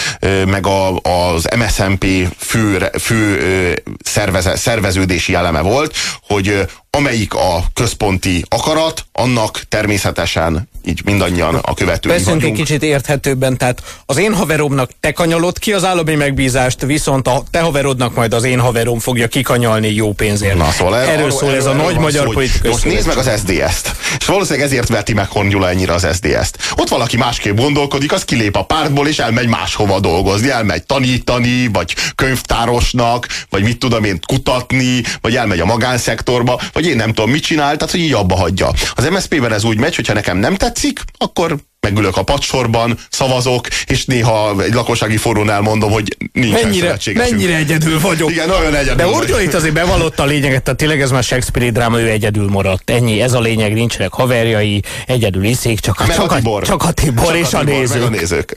meg a, az MSZMP fő, fő szerveze, szerveződési eleme volt, hogy amelyik a központi akarat, annak természetesen így mindannyian a követői Beszéljünk egy kicsit érthetőbben, tehát az én haveromnak te kanyalod ki az állami megbízást, viszont a te haverodnak majd az én haverom fogja kikanyalni jó pénzért. Na, szóval erről, erről szól ez a nagy magyar politikai Most nézd meg az SDS-t. És valószínűleg ezért veti meg Hongyula ennyire az SDS-t. Ott valaki másképp gondolkodik, az kilép a pártból, és elmegy máshova dolgozni, elmegy tanítani, vagy könyvtárosnak, vagy mit tudom én, kutatni, vagy elmegy a magánszektorba, vagy én nem tudom, mit csinál, tehát hogy így abba hagyja. Az MSZP-ben ez úgy megy, hogyha nekem nem tetszik, akkor megülök a padsorban, szavazok, és néha egy lakossági forrón elmondom, hogy nincs mennyire, mennyire egyedül vagyok. Igen, nagyon egyedül De Urgyó itt azért bevallotta a lényeget, tehát tényleg ez már Shakespeare dráma, ő egyedül maradt. Ennyi, ez a lényeg, nincsenek haverjai, egyedül iszik, csak a, csak a, Tibor, csak a Tibor csak és a, Tibor, a nézők. a nézők.